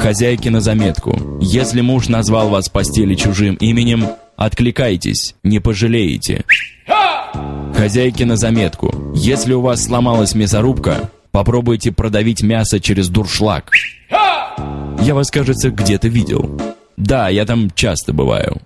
Хозяйке на заметку. Если муж назвал вас в постели чужим именем, откликайтесь, не пожалеете. Хозяйке на заметку. Если у вас сломалась мясорубка, попробуйте продавить мясо через дуршлаг. Я вас, кажется, где-то видел. Да, я там часто бываю.